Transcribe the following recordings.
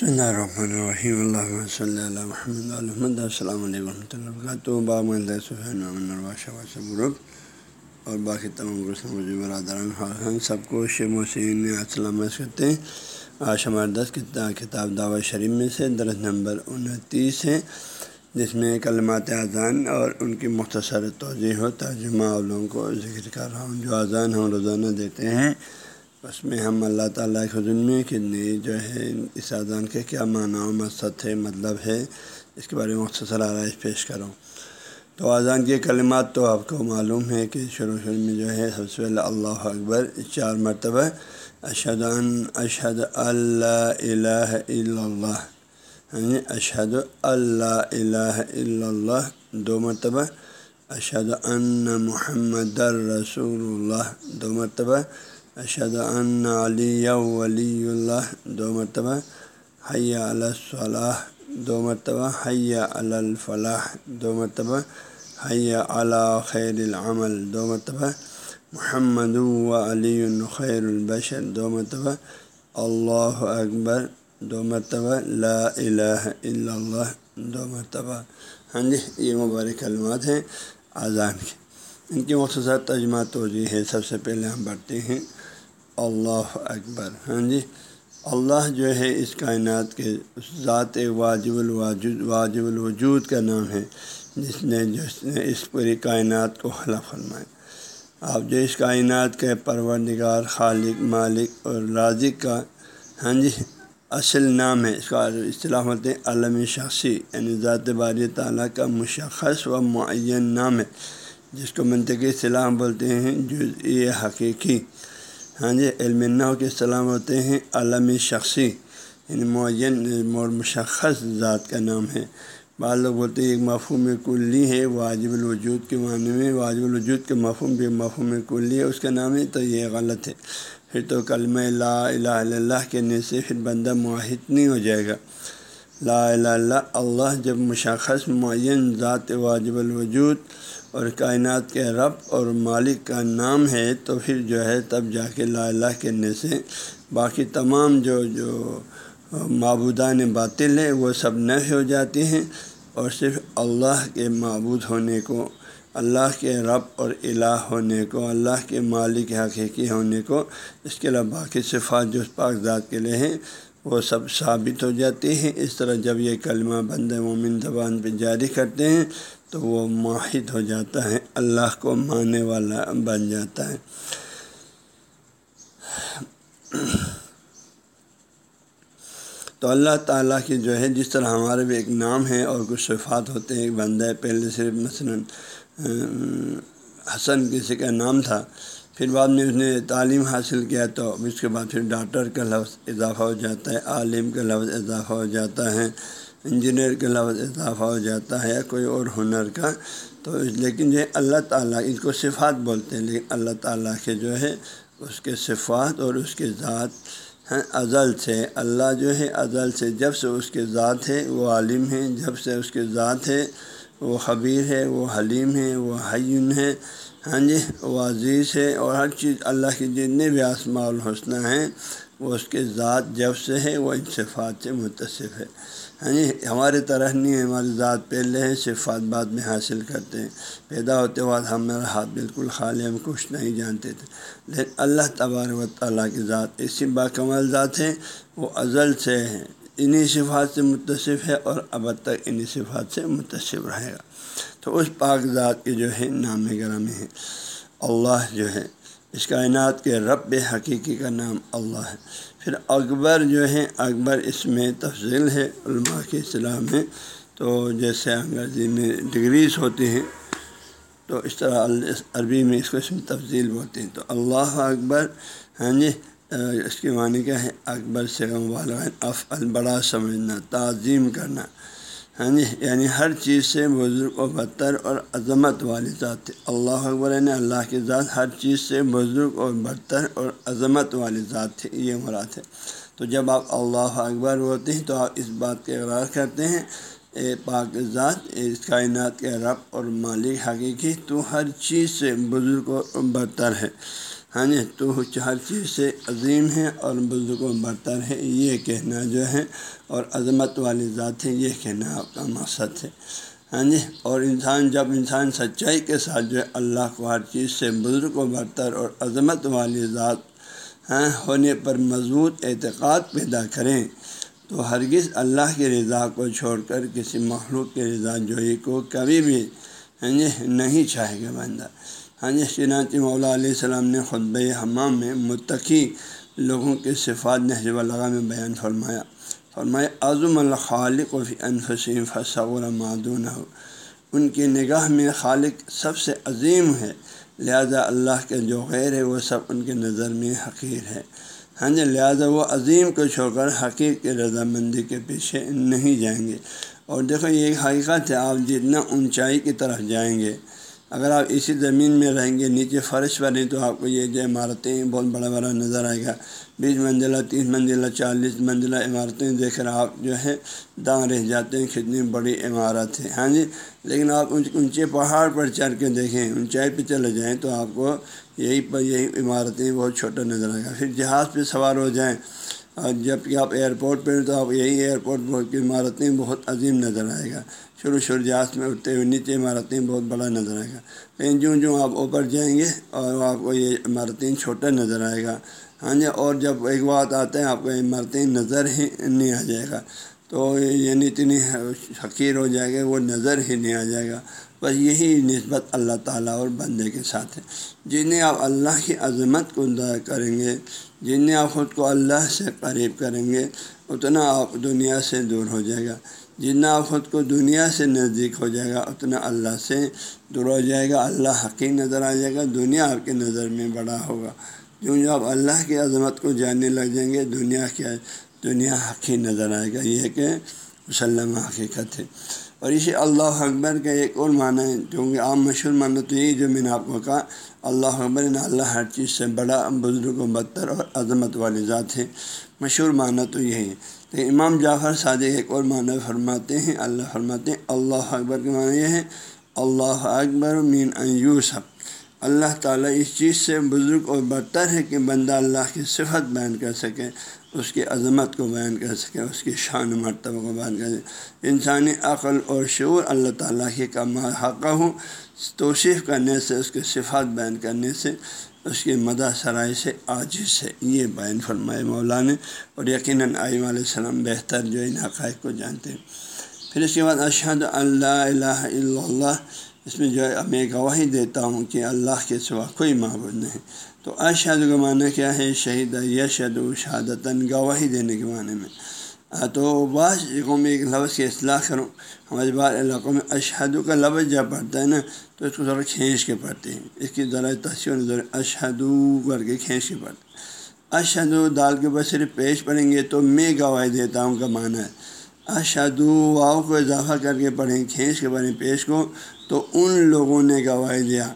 بسم اللہ الرحمن الرحیم اللہ صلی اللہ محمد الحمد السلام علیکم ورحمۃ اللہ وبرکاتہ باب گروپ اور باقی تمام مجھے برادران سب کو شیم وسین سلامت کرتے ہیں آج ہمارے دس کتاب دعوت شریف میں سے درس نمبر انتیس ہے جس میں کلمات اذان اور ان کی مختصر توضیع ہو ترجمہ اور لوگوں کو ذکر کر رہا ہوں جو اذان ہم روزانہ دیتے ہیں اس میں ہم اللہ تعالیٰ کے حضر میں کتنی جو ہے اس اذان کے کیا معنی و مقصد ہے مطلب ہے، اس کے بارے میں مختصر آرائش پیش کروں۔ تو اذان کے کلمات تو آپ کو معلوم ہے کہ شروع شروع میں جو ہے سب سے پہلے اللہ اکبر چار مرتبہ اشد اشد اللہ الہ الا اللہ یعنی اشد اللہ الہ الا اللہ، دو مرتبہ اشد ان محمد رسول اللہ، دو مرتبہ اشد ان علی ولی اللہ دو مرتبہ حیا الصلاح دو مرتبہ حیا الفلاح دو مرتبہ حیا علی خیر العمل دو مرتبہ محمد و علی خیر البشر دو مرتبہ اللہ اکبر دو مرتبہ لا الہ الا اللہ دو مرتبہ ہاں جی یہ مبارک کلمات ہیں اذان کی ان کی مختصر ترجمہ توجہ ہے، سب سے پہلے ہم پڑھتے ہیں۔ اللہ اکبر ہاں جی؟ اللہ جو ہے اس کائنات کے ذات واجب الواجد، واجب الوجود کا نام ہے، جس نے جس نے اس پوری کائنات کو خلق فرمائے آپ جو اس کائنات کے پروردگار، خالق، مالک اور رازق کا ہاں جی اصل نام ہے، اس کا اصطلاح ہوتے ہیں علم شخصی یعنی ذات باری تعالیٰ کا مشخص و معین نام ہے، جس کو منطقی اصطلاح بولتے ہیں جو یہ حقیقی۔ ہاں جی علم کے سلام ہوتے ہیں عالمی شخصی یعنی معین اور مشخص ذات کا نام ہے۔ بعض لوگ بولتے ہیں ایک مفہوم کلی ہے، واجب الوجود کے معنی میں، واجب الوجود کے مفہوم بھی مفہوم کلی ہے، اس کا نام ہے تو یہ غلط ہے۔ پھر تو کلمہ لا الہ الا اللہ کہنے سے پھر بندہ معاہد نہیں ہو جائے گا۔ لا الہ اللہ اللہ، جب مشخص، معین ذات واجب الوجود اور کائنات کے رب اور مالک کا نام ہے، تو پھر جو ہے تب جا کے لا اللہ کہنے سے باقی تمام جو جو معبودان باطل ہیں، وہ سب نفی ہو جاتے ہیں اور صرف اللہ کے معبود ہونے کو، اللہ کے رب اور الہ ہونے کو، اللہ کے مالک حقیقی ہونے کو، اس کے علاوہ باقی صفات جو پاک ذات کے لیے ہیں، وہ سب ثابت ہو جاتے ہیں۔ اس طرح جب یہ کلمہ بند مومن زبان پہ جاری کرتے ہیں تو وہ معاہد ہو جاتا ہے، اللہ کو ماننے والا بن جاتا ہے۔ تو اللہ تعالیٰ کی جو ہے، جس طرح ہمارے بھی ایک نام ہے اور کچھ صفات ہوتے ہیں، ایک بندہ پہلے صرف مثلاً، حسن کسی کا نام تھا، پھر بعد میں اس نے تعلیم حاصل کیا تو اس کے بعد پھر ڈاکٹر کا لفظ اضافہ ہو جاتا ہے، عالم کا لفظ اضافہ ہو جاتا ہے۔ انجینئر کا لفظ اضافہ ہو جاتا ہے یا کوئی اور ہنر کا، تو لیکن جو اللہ تعالیٰ اس کو صفات بولتے ہیں، لیکن اللہ تعالیٰ کے جو ہے اس کے صفات اور اس کے ذات ہیں ازل سے۔ اللہ جو ہے ازل سے، جب سے اس کے ذات ہے، وہ عالم ہیں جب سے اس کے ذات ہے، وہ خبیر ہے، وہ حلیم ہے، وہ حیون ہے ہاں جی وہ عزیز ہے، اور ہر چیز اللہ کی جتنے بھی آسماء الحسنہ ہیں وہ اس کے ذات جب سے ہے وہ ان صفات سے متصف ہے ہاں جی یعنی ہمارے طرح نہیں ہے ہماری ذات پہلے ہیں، صفات بعد میں حاصل کرتے ہیں۔ پیدا ہوتے بعد ہمارا ہاتھ بالکل خالی، ہم کچھ نہیں جانتے تھے۔ لیکن اللہ تبار و تعالیٰ کی ذات ایسی باکمل ذات ہے وہ ازل سے ہے انہیں صفات سے متصف ہے اور اب تک انہیں صفات سے متصف رہے گا۔ تو اس پاک ذات کے جو ہے نام گرامی ہے اللہ جو ہے اس کائنات کے رب حقیقی کا نام اللہ ہے۔ پھر اکبر جو ہے اکبر اس میں تفضیل ہے علماء کے اصطلاح میں۔ تو جیسے انگریزی میں ڈگریز ہوتی ہیں، تو اس طرح عربی میں اس کو اس میں تفضیل بولتے ہیں۔ تو اللہ اکبر ہاں جی اس کے معنی کیا ہے؟ اکبر سے والا اف البڑا سمجھنا، تعظیم کرنا۔ ہاں جی یعنی ہر چیز سے بزرگ و بدتر اور عظمت والی ذات ہے۔ اللہ اکبر یعنی اللہ کی ذات ہر چیز سے بزرگ اور بدتر اور عظمت والی ذات تھی یہ مراد ہے۔ تو جب آپ اللہ اکبر ہوتے ہیں تو آپ اس بات کے اقرار کرتے ہیں، اے پاک ذات اس کائنات کے رب اور مالک حقیقی، تو ہر چیز سے بزرگ اور برتر ہے۔ ہاں جی تو ہر چیز سے عظیم ہے اور بزرگ و برتر ہے یہ کہنا جو ہے، اور عظمت والی ذات ہے یہ کہنا آپ کا مقصد ہے۔ ہاں جی اور انسان جب انسان سچائی کے ساتھ جو ہے، اللہ کو ہر چیز سے بزرگ و برتر اور عظمت والی ذات ہاں ہونے پر مضبوط اعتقاد پیدا کریں، تو ہرگز اللہ کی رضا کو چھوڑ کر کسی مخلوق کی رضا جوئی کو کبھی بھی ہاں جی نہیں چاہے گا بندہ۔ ہاں جی چنانچہ مولا علیہ السلام نے خطب حمام میں متقی لوگوں کے صفات نہجب اللہ میں بیان فرمایا۔ فرمایا اعظم الخالق و انفسیم فصور معدون ہو ان کی نگاہ میں خالق سب سے عظیم ہے، لہذا اللہ کے جو غیر ہے وہ سب ان کے نظر میں حقیر ہے۔ ہاں جی لہٰذا وہ عظیم کو چھوڑ کر حقیق کی رضامندی کے پیچھے نہیں جائیں گے۔ اور دیکھو یہ ایک حقیقت ہے، آپ جتنا اونچائی کی طرف جائیں گے، اگر آپ اسی زمین میں رہیں گے، نیچے فرش پر نہیں تو آپ کو یہ جو عمارتیں بہت بڑا بڑا نظر آئے گا۔ بیس منزلہ، تیس منزلہ، چالیس منزلہ عمارتیں دیکھ کر آپ جو ہے داں رہ جاتے ہیں، کتنی بڑی عمارت ہے۔ ہاں جی؟ لیکن آپ اونچے پہاڑ پر چڑھ کے دیکھیں، اونچائی پہ چلے جائیں تو آپ کو یہی پر یہی عمارتیں بہت چھوٹا نظر آئے گا۔ پھر جہاز پہ سوار ہو جائیں جبکہ آپ ایئرپورٹ پہ تو آپ یہی ایئرپورٹ کی عمارتیں بہت عظیم نظر آئے گا۔ شروع شروع جہاز میں اٹھتے ہوئے نیچے عمارتیں بہت بڑا نظر آئے گا۔ لیکن جوں جوں آپ اوپر جائیں گے اور آپ کو یہ عمارتیں چھوٹا نظر آئے گا۔ ہاں جی اور جب ایک بات آتا ہے آپ کو عمارتیں نظر ہی نہیں آ جائے گا۔ تو یعنی اتنی حقیر ہو جائے گا، وہ نظر ہی نہیں آ جائے گا۔ بس یہی نسبت اللہ تعالیٰ اور بندے کے ساتھ ہے۔ جنہیں آپ اللہ کی عظمت کو کریں گے، جنہیں آپ خود کو اللہ سے قریب کریں گے، اتنا آپ دنیا سے دور ہو جائے گا۔ جتنا آپ خود کو دنیا سے نزدیک ہو جائے گا، اتنا اللہ سے دور ہو جائے گا۔ اللہ حقیق نظر آ جائے گا، دنیا آپ کے نظر میں بڑا ہوگا۔ جو آپ اللہ کی عظمت کو جاننے لگ جائیں گے، دنیا کیا دنیا حقیق نظر آئے گا۔ یہ کہ مسلم حقیقت ہے۔ اور اسی اللہ اکبر کا ایک اور معنی ہے، کیونکہ عام مشہور معنی تو یہی جو میں نے آپ کو کہا، اللہ اکبر نے اللہ ہر چیز سے بڑا، بزرگ و بدتر اور عظمت والی ذات ہے۔ مشہور معنی تو یہی ہے۔ تو امام جعفر صادق ایک اور معنی فرماتے ہیں، اللہ فرماتے ہیں، اللہ اکبر کے معنی یہ ہے، اللہ اکبر مین یوسف۔ اللہ تعالیٰ اس چیز سے بزرگ اور برتر ہے کہ بندہ اللہ کی صفت بیان کر سکے، اس کی عظمت کو بیان کر سکے، اس کی شان مرتبہ کو بیان کر سکے۔ انسانی عقل اور شعور اللہ تعالیٰ کے کام حقہ ہوں توصیف کرنے سے، اس کی صفات بیان کرنے سے، اس کی مدہ سرائی سے عاجز سے یہ بیان فرمائے مولا نے اور یقیناً آئیم علیہ السلام بہتر جو ان حقائق کو جانتے ہیں۔ پھر اس کے بعد اشہد اللہ الہ الا اللہ۔ اس میں جو ہے میں گواہی دیتا ہوں کہ اللہ کے سوا کوئی معبود نہیں۔ تو اشہد کا معنی کیا ہے؟ شہید یشد و شہادتاً، گواہی دینے کے معنی میں۔ تو بعض جگہوں میں ایک لفظ کی اصلاح کروں۔ ہمارے بعض علاقوں میں اشہد کا لفظ جب پڑھتا ہے نا، تو اس کو ذرا کھینچ کے پڑھتے ہیں۔ اس کی ذرا تصویر ذرا اشہد کر کے کھینچ کے پڑھتے ہیں۔ اشہد دال کے اوپر صرف پیش پڑھیں گے تو میں گواہی دیتا ہوں کا معنی ہے۔ اشہد واؤ کو اضافہ کر کے پڑھیں، کھینچ کے پڑھیں پیش کو۔ تو ان لوگوں نے گواہی دیا۔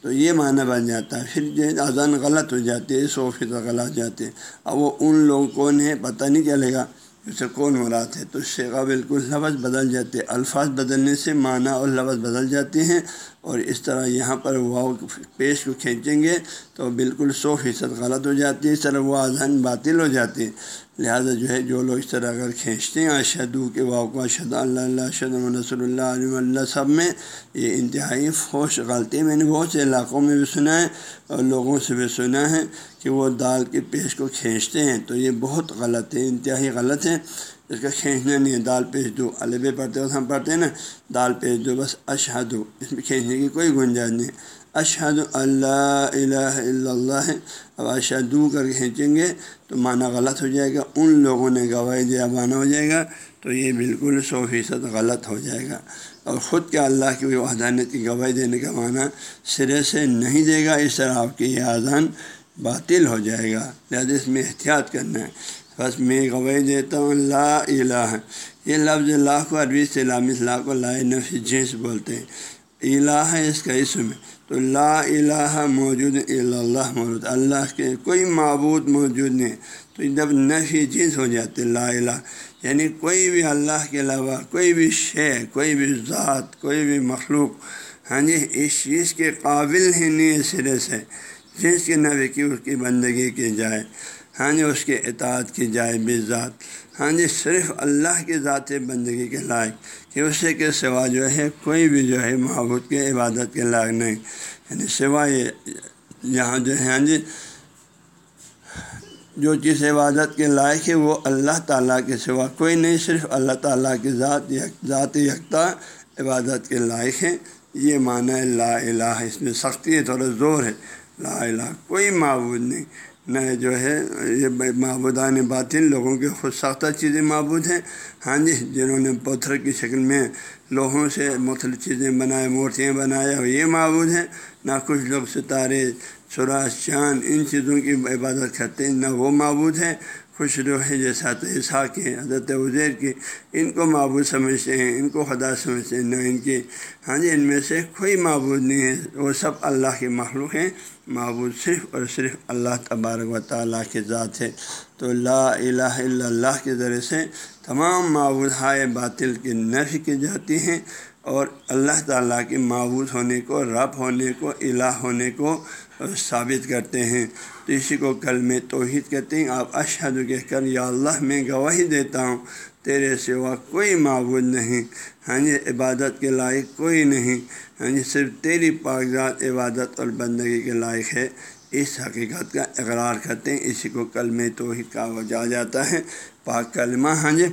تو یہ معنی بن جاتا ہے۔ پھر جو اذان غلط ہو جاتی ہے سو فیصد غلط جاتے ہیں اب وہ ان لوگوں کون ہے پتہ نہیں چلے گا اسے کون مراد ہے۔ تو اس بالکل لفظ بدل جاتے الفاظ بدلنے سے معنی اور لفظ بدل جاتے ہیں۔ اور اس طرح یہاں پر واؤ پیش کو کھینچیں گے تو بالکل سو فیصد غلط ہو جاتی ہے، اس طرح وہ اذان باطل ہو جاتی ہے۔ لہٰذا جو ہے، جو لوگ اس طرح اگر کھینچتے ہیں اشدو کے واؤ کو اشد اللہ اللہ اشد رسول اللہ علیہ اللہ، سب میں یہ انتہائی فوش غلطی میں نے بہت سے علاقوں میں بھی سنا ہے اور لوگوں سے بھی سنا ہے کہ وہ دال کے پیش کو کھینچتے ہیں۔ تو یہ بہت غلط ہے، انتہائی غلط ہے۔ اس کا کھینچنا نہیں ہے، دال پیش دو۔ البے پڑھتے وقت ہم پڑھتے ہیں نا، دال پیش دو، بس اشہدو۔ اس میں کھینچنے کی کوئی گنجائش نہیں اشہد اللہ الہ الا اللہ ہے۔ اب اشہدو کر کے کھینچیں گے تو معنی غلط ہو جائے گا۔ ان لوگوں نے گواہی دیا، معنی ہو جائے گا۔ تو یہ بالکل سو فیصد غلط ہو جائے گا۔ اور خود کے اللہ کی وحدانیت کی گواہی دینے کا معنی سرے سے نہیں دے گا؟ اس طرح آپ کی یہ اذان باطل ہو جائے گا۔ لہٰذا اس میں احتیاط کرنا ہے۔ بس میں گواہی دیتا ہوں، لا الہ۔ یہ لفظ اللہ کو عربی سے لام اللہ کو لا نفی جنس بولتے ہیں۔ الہ ہے اس کا اسم۔ ہے تو لا الہ موجود، اللہ موجود۔ اللہ کے کوئی معبود موجود نہیں۔ تو جب نفی جنس ہو جاتے لا الہ۔ یعنی کوئی بھی اللہ کے علاوہ کوئی بھی شے، کوئی بھی ذات، کوئی بھی مخلوق۔ ہاں جی اس چیز کے قابل ہی نہیں سرے سے۔ جس کی نبی کی، اس کی بندگی کی جائے۔ ہاں جی اس کے اطاعت کی جائے بے ذات۔ ہاں جی صرف اللہ کی ذات بندگی کے لائق، کہ اسے کے سوا جو ہے، کوئی بھی جو ہے، معبود کے عبادت کے لائق نہیں۔ یعنی سوائے یہاں جو ہے ہاں جی جو چیز عبادت کے لائق ہے، وہ اللہ تعالیٰ کے سوا کوئی نہیں، صرف اللہ تعالیٰ کی ذات ذات یکتا عبادت کے لائق ہے۔ یہ معنی لا الہ، اس میں سختی ہے، تھوڑا زور ہے۔ لا الہ، کوئی معبود نہیں۔ نہ جو ہے یہ معبودان باطل لوگوں کے خود ساختہ چیزیں معبود ہیں۔ ہاں جی جنہوں نے پتھر کی شکل میں لوہوں سے مختلف چیزیں بنائے، مورتیاں بنایا یہ معبود ہیں۔ نہ کچھ لوگ ستارے سوراج چاند، ان چیزوں کی عبادت کرتے ہیں، نہ وہ معبود ہیں۔ خوش رو ہے جیسا عیسیٰ کے حضرت عزیر کی ان کو معبود سمجھتے ہیں، ان کو خدا سمجھتے ہیں، نہ ان کی ہاں جی ان میں سے کوئی معبود نہیں ہے، وہ سب اللہ کے مخلوق ہیں۔ معبود صرف اور صرف اللہ تبارک و تعالیٰ کے ذات ہے۔ تو لا الہ الا اللہ کے ذریعے سے تمام معبود ہائے باطل کی نفی کی جاتی ہیں۔ اور اللہ تعالیٰ کے معبود ہونے کو، رب ہونے کو، الہ ہونے کو ثابت کرتے ہیں۔ تو اسی کو کل میں توحید کہتے ہیں۔ آپ اشہد کہہ کر یا اللہ میں گواہی دیتا ہوں، تیرے سوا کوئی معبود نہیں۔ ہاں جی عبادت کے لائق کوئی نہیں۔ ہاں جی صرف تیری کاغذات عبادت اور بندگی کے لائق ہے۔ اس حقیقت کا اقرار کرتے ہیں۔ اسی کو کلم توحید کا وجہ جاتا ہے۔ پاک کلمہ ہاں جی۔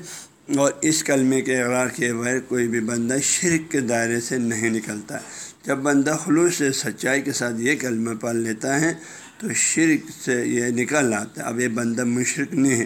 اور اس کلمے کے اقرار کے بغیر کوئی بھی بندہ شرک کے دائرے سے نہیں نکلتا۔ ہے جب بندہ خلوص سے سچائی کے ساتھ یہ کلمہ پڑھ لیتا ہے، تو شرک سے یہ نکل آتا ہے۔ اب یہ بندہ مشرق نہیں ہے،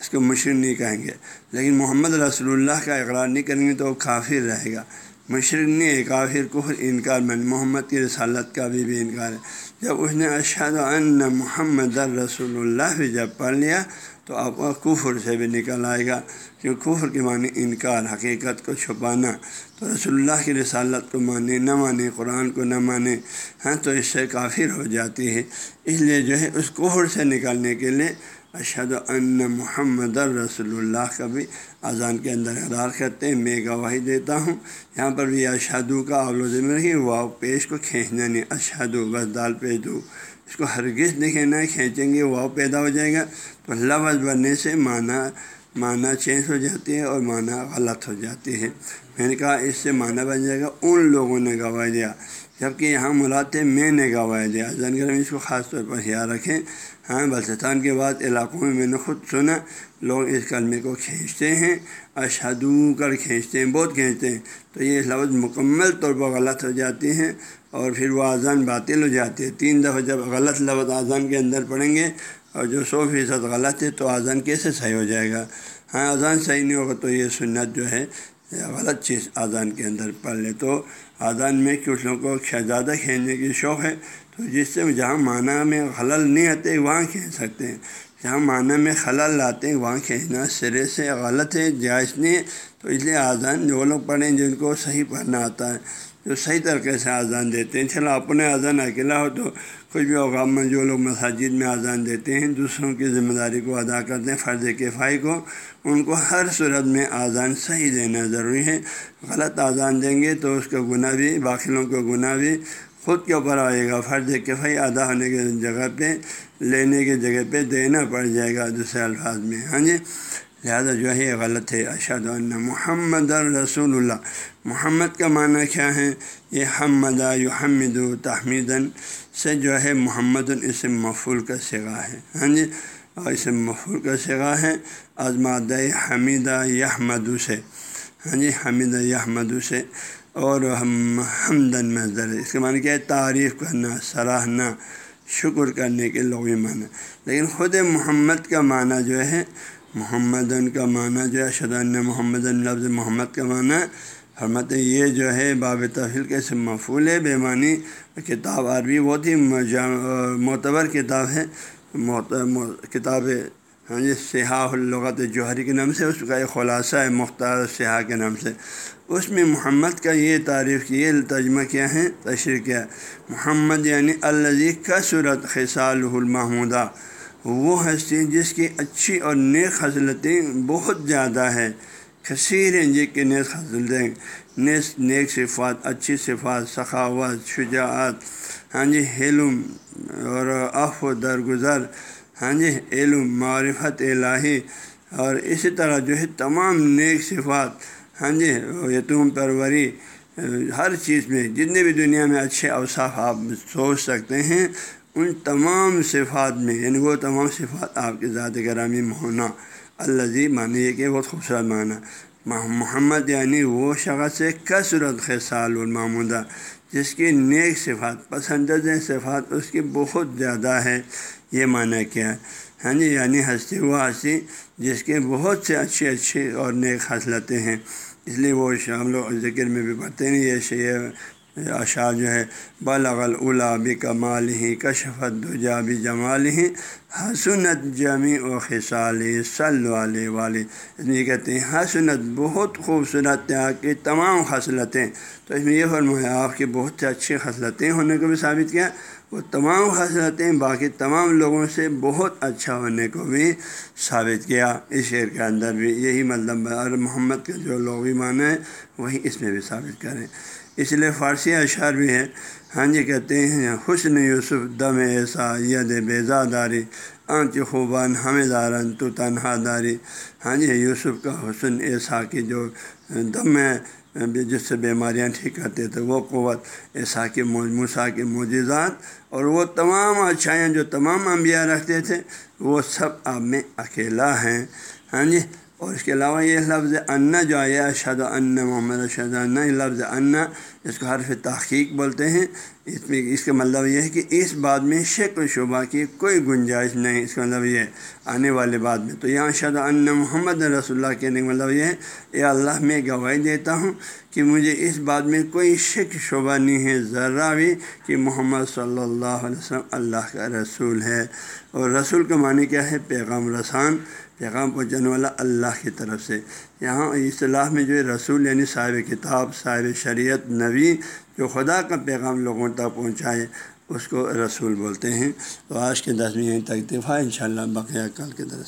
اس کو مشرق نہیں کہیں گے۔ لیکن محمد رسول اللہ کا اقرار نہیں کریں گے تو وہ کافر رہے گا۔ مشرق نہیں ہے، کافر کفر انکار میں، محمد کی رسالت کا بھی بھی انکار ہے۔ جب اس نے اشد ان محمد رسول اللہ بھی جب پڑھ لیا، تو آپ کا کفر سے بھی نکل آئے گا کیوں کفر کے معنی انکار، حقیقت کو چھپانا۔ تو رسول اللہ کی رسالت کو مانے، نہ مانے، قرآن کو نہ مانے ہاں تو اس سے کافر ہو جاتی ہے۔ اس لیے جو ہے، اس کفر سے نکالنے کے لیے اشد ان محمد رسول اللہ کا بھی اذان کے اندر اقرار کرتے ہیں، میں گواہی دیتا ہوں۔ یہاں پر بھی اشہدو کا اولو میں رہی واؤ پیش کو کھینچنا نہیں، اشہدو بس دال پہ دو۔ اس کو ہرگز نہیں کہنا ہے کھینچیں گے واؤ پیدا ہو جائے گا۔ تو لفظ بننے سے معنی معنی چینج ہو جاتی ہے اور معنی غلط ہو جاتی ہے۔ میں نے کہا اس سے معنی بن جائے گا، ان لوگوں نے گواہی دیا۔ جبکہ یہاں ملاتے میں نے گواہی دیا۔ زنگر میں اس کو خاص طور پر خیال رکھیں۔ ہاں بلستان کے بعد علاقوں میں میں نے خود سنا، لوگ اس کلمے کو کھینچتے ہیں، اشہدو کر کھینچتے ہیں، بہت کھینچتے ہیں۔ تو یہ لفظ مکمل طور پر غلط ہو جاتی ہیں اور پھر وہ اذان باطل ہو جاتی ہے تین دفعہ جب غلط لفظ اذان کے اندر پڑھیں گے اور جو سو فیصد غلط ہے تو اذان کیسے صحیح ہو جائے گا؟ ہاں اذان صحیح نہیں ہوگا تو یہ سنت جو ہے، غلط چیز اذان کے اندر پڑھ لے۔ تو اذان میں کچھ لوگوں کو زیادہ کھینچنے کی شوق ہے جس سے جہاں معنی میں خلل نہیں آتے، وہاں کھینچ سکتے ہیں۔ جہاں معنی میں خلل لاتے ہیں وہاں کھینچنا سرے سے غلط ہے، جائز نہیں ہے۔ تو اس لیے اذان جو لوگ پڑھیں جن کو صحیح پڑھنا آتا ہے، جو صحیح طریقے سے اذان دیتے ہیں۔ چلو اپنے اذان اکیلا ہو تو کچھ بھی اوقام میں جو لوگ مساجد میں اذان دیتے ہیں، دوسروں کی ذمہ داری کو ادا کرتے ہیں، فرض کفائی کو، ان کو ہر صورت میں اذان صحیح دینا ضروری ہے۔ غلط اذان دیں گے تو اس کا گناہ بھی باقیوں کا گناہ بھی۔ خود کے اوپر آئے گا؟ فرض کفائی ادا ہونے کی جگہ پہ، لینے کی جگہ پہ دینا پڑ جائے گا دوسرے الفاظ میں ہاں جی؟ لہٰذا جو ہے یہ غلط ہے۔ اشد اللہ محمد الرسول اللہ۔ محمد کا معنی کیا ہے؟ یہ حمد حمد و تحمیدن سے جو ہے محمد الاسم مفول کا سگا ہے ہاں جی؟ اور اسم مفول کا سگا ہے ازماد حمیدہ یحمدو سے ہاں جی؟ حمیدہ یحمدو سے۔ اور حمدن مظر اس کے معنی کیا ہے؟ تعریف کرنا، سراہنا، شکر کرنے کے لوگ معنی۔ لیکن خود محمد کا معنی جو ہے محمد کا معنی جو ہے شدان محمد لفظ محمد کا معنی۔ حرمت یہ جو ہے، باب تحفیل کے سے مفول ہے، بے معنی کتاب عربی بہت ہی معتبر کتاب ہے۔ کتاب ہاں جی سیاح الغت جوہری کے نام سے، اس کا ایک خلاصہ ہے، مختار سیاح کے نام سے۔ اس میں محمد کا یہ تعریف کی یہ ترجمہ کیا ہے، تشریح کیا محمد یعنی الزی کا صورت خصال المحمودہ۔ وہ ہستی جس کی اچھی اور نیک حضلتیں بہت زیادہ ہے کثیر ہیں جی کہ نیک حضلتیں نیک نیک صفات، اچھی صفات، سخاوت، شجاعت۔ ہاں جی علم اور اف و درگزر۔ ہاں جی علم، معرفت، الہی اور اسی طرح جو ہے تمام نیک صفات ہاں جی یتوم پروری، ہر چیز میں جتنے بھی دنیا میں اچھے اوصاف آپ سوچ سکتے ہیں، ان تمام صفات میں یعنی وہ تمام صفات آپ کے ذات گرامی میں ہونا الزی معنی یہ کہ بہت خوبصورت معنی محمد یعنی وہ شخص کثرت خسال المامودہ جس کی نیک صفات، پسندیدہ صفات اس کی بہت زیادہ ہے، یہ معنی کیا ہے؟ ہاں جی یعنی ہنسی وہ ہنسی، جس کے بہت سے اچھے اچھے اور نیک حاصلتیں ہیں۔ اس لیے وہ ہم لوگ ذکر میں بھی پڑھتے ہیں، یہ شعر اشعار جو ہے بلغل اولا بھی کمال ہی کشفت دجا بھی جمال ہی حسنت جمی و خصال صلی والے والے یعنی یہ کہتے ہیں، حسنت بہت خوبصورت آپ کی تمام خصلتیں۔ تو اس میں یہ فرمایا آپ کی بہت سے اچھی خصلتیں ہونے کو بھی ثابت کیا۔ وہ تمام خصلتیں باقی تمام لوگوں سے بہت اچھا ہونے کو بھی ثابت کیا۔ اس شعر کے اندر بھی یہی مطلب اور محمد کا جو لوگی معنی ہے وہی اس میں بھی ثابت کریں۔ اس لیے فارسی اشعار بھی ہے ہاں جی کہتے ہیں، حسن یوسف، دم ایسا ید بیزا داری آنچ خوبان، ہمیں دارن تو تنہا داری۔ ہاں جی یوسف کا حسن ایسا کی جو دم ہے، جس سے بیماریاں ٹھیک کرتے تھے وہ قوت ایسا کے موسا کے معجزات اور وہ تمام اچھائیاں جو تمام انبیاء رکھتے تھے، وہ سب آپ میں اکیلا ہیں۔ ہاں جی اور اس کے علاوہ یہ لفظ انا جو آیا اشد ان محمد اشد اللہ یہ لفظ انا اس کو حرف تحقیق بولتے ہیں۔ اس میں اس کا مطلب یہ ہے کہ اس بات میں شک و شبہ کی کوئی گنجائش نہیں۔ اس کا مطلب یہ ہے آنے والے بات میں۔ تو یہاں شد ان محمد رسول اللہ کہنے کا مطلب یہ ہے، اے اللہ میں گواہی دیتا ہوں کہ مجھے اس بات میں کوئی شک شبہ نہیں ہے ذرا بھی کہ محمد صلی اللہ علیہ وسلم اللہ کا رسول ہے۔ اور رسول کا معنی کیا ہے؟ پیغام رسان۔ پیغام پہنچانے والا اللہ کی طرف سے۔ یہاں اصطلاح میں جو رسول یعنی صاحب کتاب، صاحب شریعت، نبی جو خدا کا پیغام لوگوں تک پہنچائے، اس کو رسول بولتے ہیں۔ تو آج کے دس یہیں تک دفاع ان شاء اللہ بقیہ کل کے درس۔